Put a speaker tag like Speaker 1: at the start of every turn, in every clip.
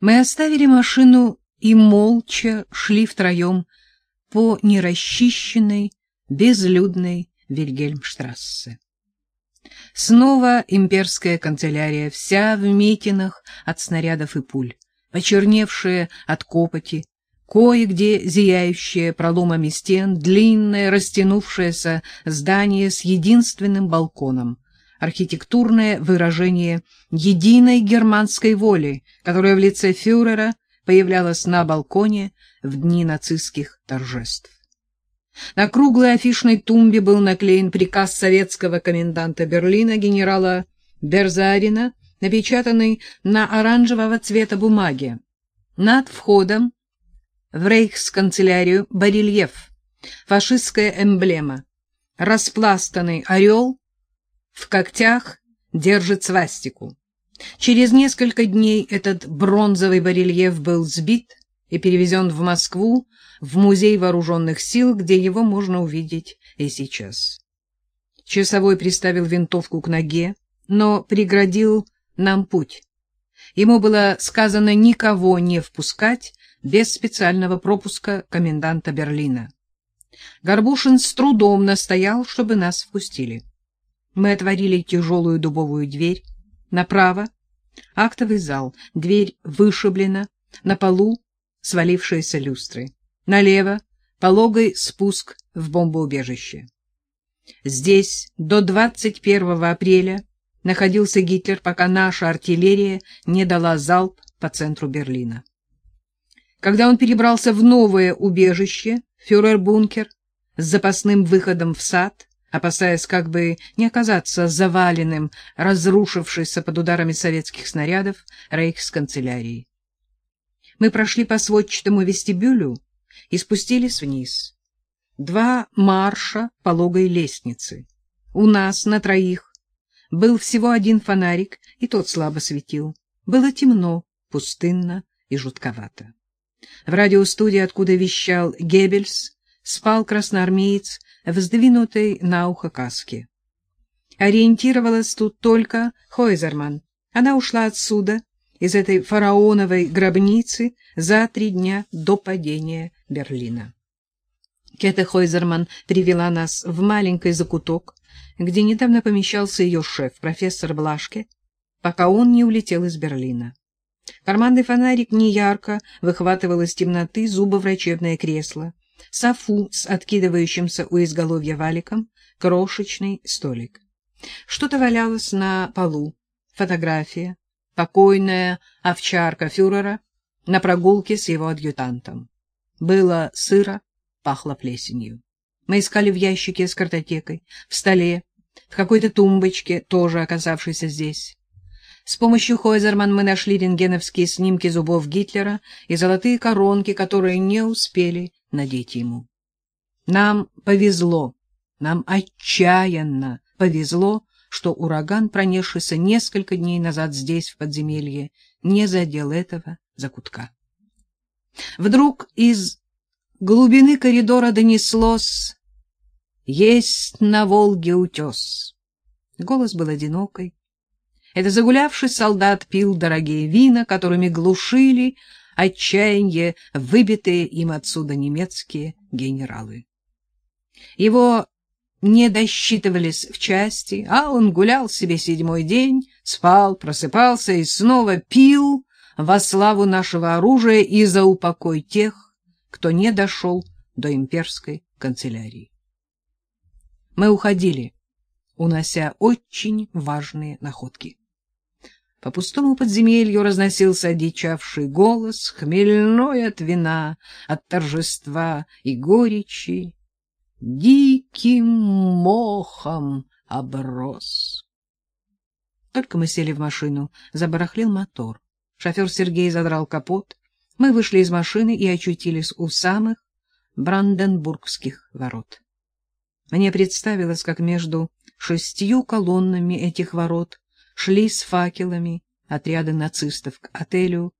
Speaker 1: Мы оставили машину и молча шли втроем по нерасчищенной, безлюдной Вильгельмштрассе. Снова имперская канцелярия, вся в метинах от снарядов и пуль, почерневшая от копоти, кое-где зияющее проломами стен, длинное растянувшееся здание с единственным балконом, архитектурное выражение единой германской воли, которая в лице фюрера появлялась на балконе в дни нацистских торжеств. На круглой афишной тумбе был наклеен приказ советского коменданта Берлина генерала Берзарина, напечатанный на оранжевого цвета бумаге. Над входом в рейхсканцелярию барельеф, фашистская эмблема, распластанный орел в когтях держит свастику. Через несколько дней этот бронзовый барельеф был сбит и перевезен в Москву, в Музей вооруженных сил, где его можно увидеть и сейчас. Часовой приставил винтовку к ноге, но преградил нам путь. Ему было сказано никого не впускать без специального пропуска коменданта Берлина. Горбушин с трудом настоял, чтобы нас впустили. Мы отворили тяжелую дубовую дверь. Направо — актовый зал, дверь вышиблена, на полу свалившиеся люстры. Налево — пологой спуск в бомбоубежище. Здесь до 21 апреля находился Гитлер, пока наша артиллерия не дала залп по центру Берлина. Когда он перебрался в новое убежище, фюрер-бункер, с запасным выходом в сад, опасаясь как бы не оказаться заваленным, разрушившейся под ударами советских снарядов рейхсканцелярии. Мы прошли по сводчатому вестибюлю и спустились вниз. Два марша пологой лестницы. У нас на троих был всего один фонарик, и тот слабо светил. Было темно, пустынно и жутковато. В радиостудии, откуда вещал Геббельс, спал красноармеец в сдвинутой на ухо каске. Ориентировалась тут только Хойзерман. Она ушла отсюда, из этой фараоновой гробницы, за три дня до падения Берлина. Кета Хойзерман привела нас в маленький закуток, где недавно помещался ее шеф, профессор Блашке, пока он не улетел из Берлина. Карманный фонарик неярко выхватывал из темноты зубоврачебное кресло, софу с откидывающимся у изголовья валиком, крошечный столик. Что-то валялось на полу, фотография, покойная овчарка фюрера на прогулке с его адъютантом. Было сыро, пахло плесенью. Мы искали в ящике с картотекой, в столе, в какой-то тумбочке, тоже оказавшейся здесь. С помощью Хойзерман мы нашли рентгеновские снимки зубов Гитлера и золотые коронки, которые не успели надеть ему. Нам повезло, нам отчаянно повезло, что ураган, пронесшийся несколько дней назад здесь, в подземелье, не задел этого закутка. Вдруг из глубины коридора донеслось «Есть на Волге утес». Голос был одинокой, это загулявший солдат пил дорогие вина, которыми глушили отчаяние выбитые им отсюда немецкие генералы. Его не досчитывались в части, а он гулял себе седьмой день, спал, просыпался и снова пил во славу нашего оружия и за упокой тех, кто не дошел до имперской канцелярии. Мы уходили, унося очень важные находки. По пустому подземелью разносился одичавший голос, хмельной от вина, от торжества и горечи. Диким мохом оброс. Только мы сели в машину, забарахлил мотор. Шофер Сергей задрал капот. Мы вышли из машины и очутились у самых Бранденбургских ворот. Мне представилось, как между шестью колоннами этих ворот шли с факелами отряды нацистов к отелю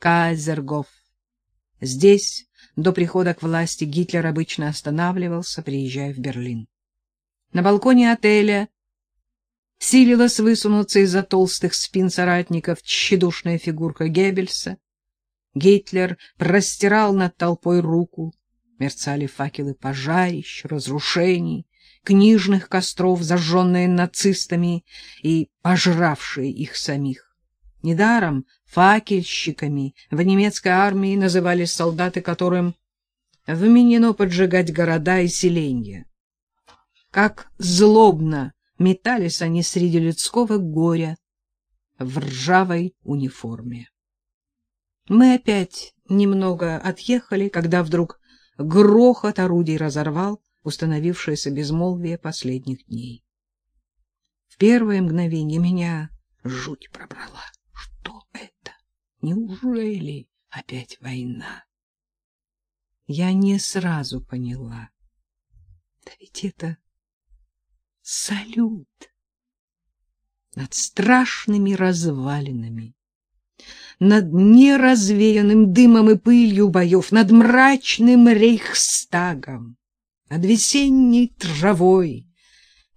Speaker 1: Кайзергоф. Здесь до прихода к власти Гитлер обычно останавливался, приезжая в Берлин. На балконе отеля силилась высунуться из-за толстых спин соратников тщедушная фигурка Геббельса. Гитлер простирал над толпой руку, мерцали факелы пожарищ, разрушений, книжных костров, зажженные нацистами и пожравшие их самих. Недаром факельщиками в немецкой армии назывались солдаты, которым вменено поджигать города и селения. Как злобно метались они среди людского горя в ржавой униформе. Мы опять немного отъехали, когда вдруг грохот орудий разорвал установившееся безмолвие последних дней. В первое мгновение меня жуть пробрала. Что это? Неужели опять война? Я не сразу поняла. Да ведь это салют над страшными развалинами, над неразвеянным дымом и пылью боев, над мрачным рейхстагом, над весенней травой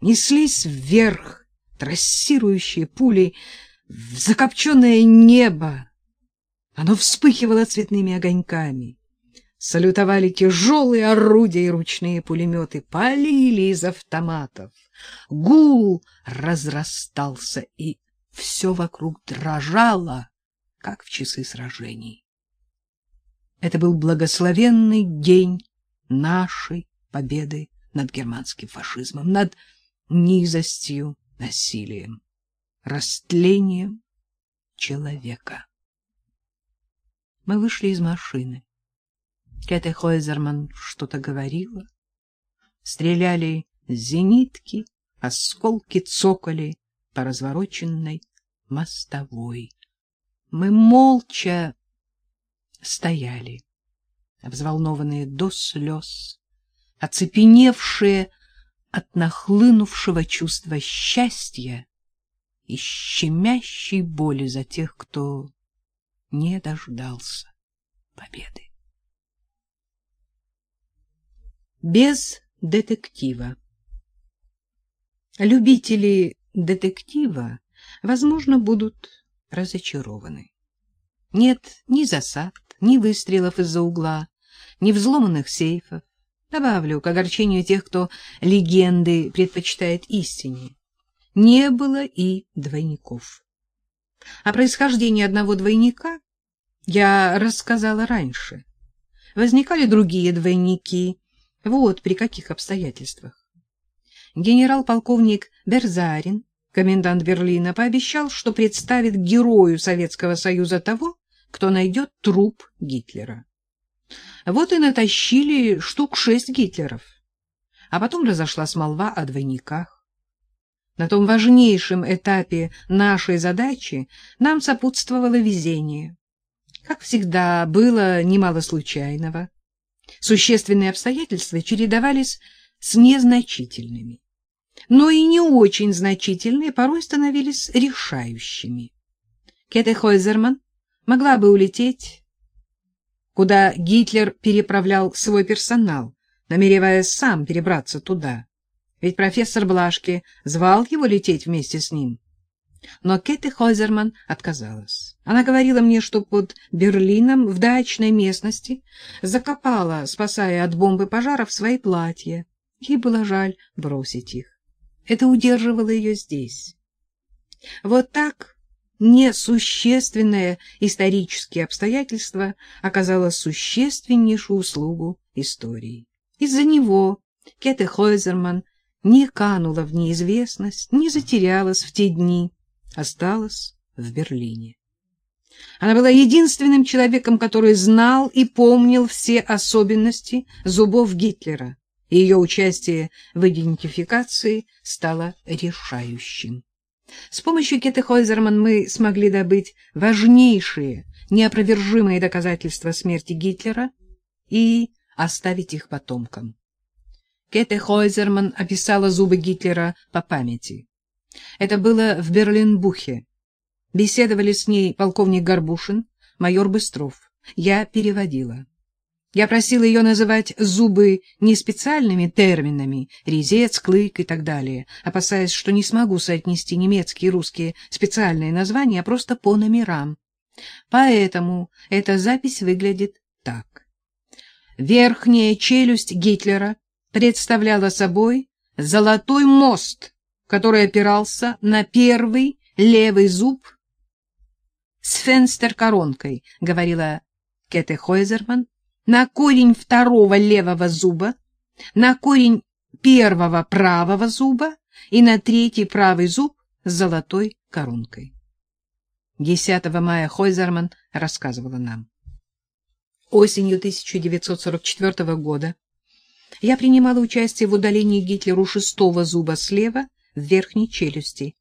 Speaker 1: неслись вверх трассирующие пули в закопченное небо. Оно вспыхивало цветными огоньками. Салютовали тяжелые орудия и ручные пулеметы, полили из автоматов. Гул разрастался, и все вокруг дрожало, как в часы сражений. Это был благословенный день нашей победы над германским фашизмом, над низостью, насилием, растлением человека. Мы вышли из машины. Кэте Хойзерман что-то говорила. Стреляли зенитки, осколки цокали по развороченной мостовой. Мы молча стояли, взволнованные до слез, оцепеневшие от нахлынувшего чувства счастья и щемящей боли за тех, кто не дождался победы. Без детектива Любители детектива, возможно, будут разочарованы. Нет ни засад, ни выстрелов из-за угла, ни взломанных сейфов, Добавлю к огорчению тех, кто легенды предпочитает истине. Не было и двойников. О происхождении одного двойника я рассказала раньше. Возникали другие двойники. Вот при каких обстоятельствах. Генерал-полковник Берзарин, комендант Берлина, пообещал, что представит герою Советского Союза того, кто найдет труп Гитлера. Вот и натащили штук шесть Гитлеров. А потом разошлась молва о двойниках. На том важнейшем этапе нашей задачи нам сопутствовало везение. Как всегда, было немало случайного. Существенные обстоятельства чередовались с незначительными. Но и не очень значительные порой становились решающими. Кете Хойзерман могла бы улететь куда Гитлер переправлял свой персонал, намереваясь сам перебраться туда. Ведь профессор Блашки звал его лететь вместе с ним. Но Кетти Хойзерман отказалась. Она говорила мне, что под Берлином в дачной местности закопала, спасая от бомбы пожаров, свои платья. Ей было жаль бросить их. Это удерживало ее здесь. Вот так несущественное исторические обстоятельства оказало существеннейшую услугу истории. Из-за него Кете Хойзерман не канула в неизвестность, не затерялась в те дни, осталась в Берлине. Она была единственным человеком, который знал и помнил все особенности зубов Гитлера, и ее участие в идентификации стало решающим. С помощью Кеты Хойзерман мы смогли добыть важнейшие, неопровержимые доказательства смерти Гитлера и оставить их потомкам. Кете Хойзерман описала зубы Гитлера по памяти. Это было в Берлинбухе. Беседовали с ней полковник Горбушин, майор Быстров. Я переводила. Я просила ее называть зубы не специальными терминами — резец, клык и так далее, опасаясь, что не смогу соотнести немецкие и русские специальные названия, просто по номерам. Поэтому эта запись выглядит так. Верхняя челюсть Гитлера представляла собой золотой мост, который опирался на первый левый зуб с фенстер-коронкой, говорила Кете Хойзерман, на корень второго левого зуба, на корень первого правого зуба и на третий правый зуб с золотой коронкой. 10 мая Хойзерман рассказывала нам. Осенью 1944 года я принимала участие в удалении Гитлеру шестого зуба слева в верхней челюсти.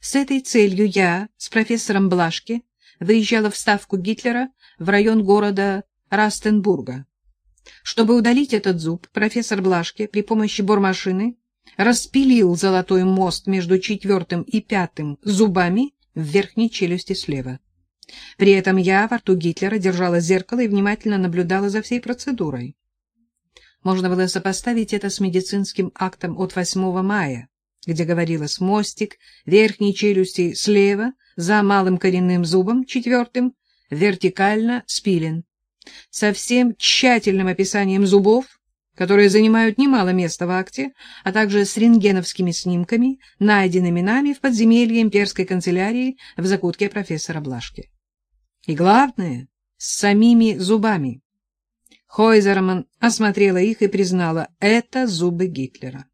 Speaker 1: С этой целью я с профессором Блашки выезжала в ставку Гитлера в район города Растенбурга. Чтобы удалить этот зуб, профессор Блашки при помощи бормашины распилил золотой мост между четвертым и пятым зубами в верхней челюсти слева. При этом я во рту Гитлера держала зеркало и внимательно наблюдала за всей процедурой. Можно было сопоставить это с медицинским актом от 8 мая, где говорилось «мостик верхней челюсти слева за малым коренным зубом, четвертым, вертикально спилен» со всем тщательным описанием зубов, которые занимают немало места в акте, а также с рентгеновскими снимками, найденными нами в подземелье имперской канцелярии в закутке профессора Блашки. И главное, с самими зубами. Хойзерман осмотрела их и признала, это зубы Гитлера.